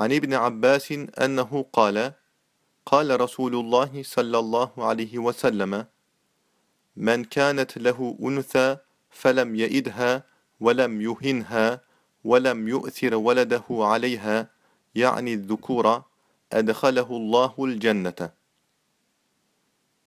عن ابن عباس أنه قال قال رسول الله صلى الله عليه وسلم من كانت له أنثى فلم يئدها ولم يهنها ولم يؤثر ولده عليها يعني الذكور أدخله الله الجنة.